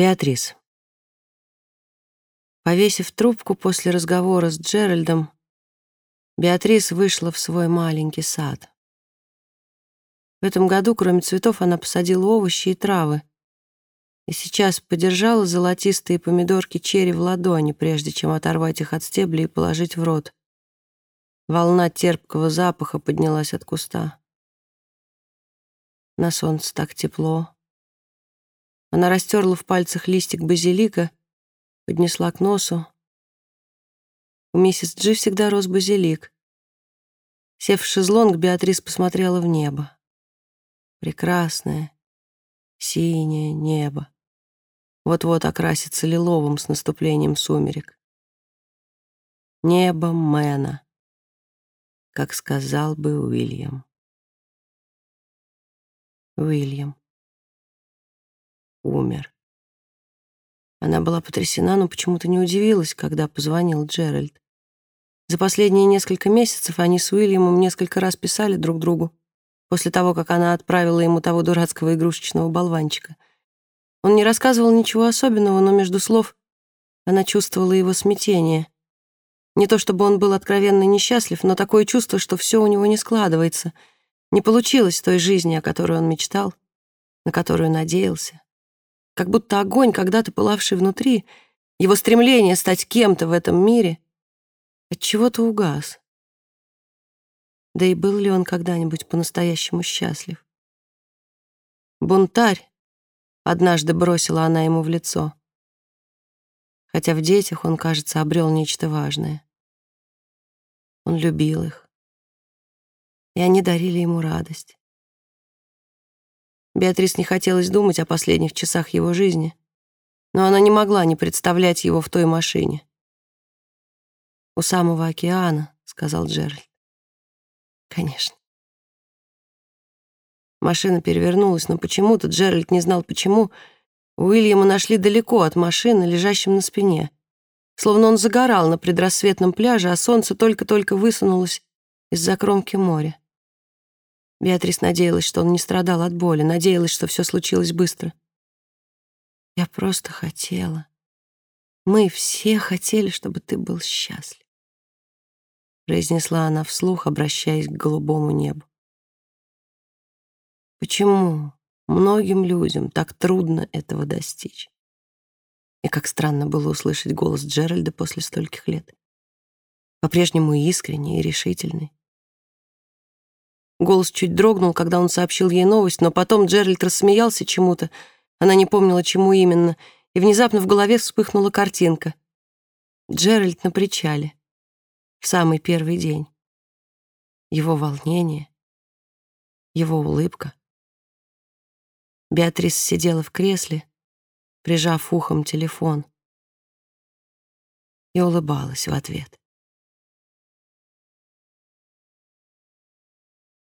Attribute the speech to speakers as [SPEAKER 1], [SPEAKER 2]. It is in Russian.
[SPEAKER 1] Беатрис. Повесив трубку после разговора с Джеральдом, Беатрис вышла в свой маленький сад. В этом году, кроме цветов, она посадила овощи и травы. И сейчас подержала золотистые помидорки черри в ладони, прежде чем оторвать их от стебля и положить в рот. Волна терпкого запаха поднялась от куста. На солнце так тепло. Она растерла в пальцах листик базилика, поднесла к носу. У миссис Джи всегда рос базилик. Сев в шезлонг, Беатрис посмотрела в небо. Прекрасное, синее небо. Вот-вот окрасится лиловым с наступлением сумерек. Небо Мэна, как сказал бы Уильям. Уильям умер. Она была потрясена, но почему-то не удивилась, когда позвонил Джеральд. За последние несколько месяцев они с Уильямом несколько раз писали друг другу, после того, как она отправила ему того дурацкого игрушечного болванчика. Он не рассказывал ничего особенного, но между слов она чувствовала его смятение. Не то чтобы он был откровенно несчастлив, но такое чувство, что все у него не складывается, не получилось той жизни, о которой он мечтал, на которую надеялся как будто огонь, когда-то пылавший внутри, его стремление стать кем-то в этом мире, от чего-то угас. Да и был ли он когда-нибудь по-настоящему счастлив? «Бунтарь», — однажды бросила она ему в лицо, хотя в детях он, кажется, обрел нечто важное. Он любил их, и они дарили ему радость. Беатрис не хотелось думать о последних часах его жизни, но она не могла не представлять его в той машине. «У самого океана», — сказал Джеральд. «Конечно». Машина перевернулась, но почему-то Джеральд не знал, почему. Уильяма нашли далеко от машины, лежащим на спине. Словно он загорал на предрассветном пляже, а солнце только-только высунулось из-за кромки моря. Беатрис надеялась, что он не страдал от боли, надеялась, что все случилось быстро. «Я просто хотела. Мы все хотели, чтобы ты был счастлив», произнесла она вслух, обращаясь к голубому небу. Почему многим людям так трудно этого достичь? И как странно было услышать голос Джеральда после стольких лет. По-прежнему искренний и решительный. Голос чуть дрогнул, когда он сообщил ей новость, но потом Джеральд рассмеялся чему-то, она не помнила, чему именно, и внезапно в голове вспыхнула картинка. Джеральд на причале. В самый первый день. Его волнение, его улыбка. Беатрис сидела в кресле, прижав ухом телефон, и улыбалась в ответ.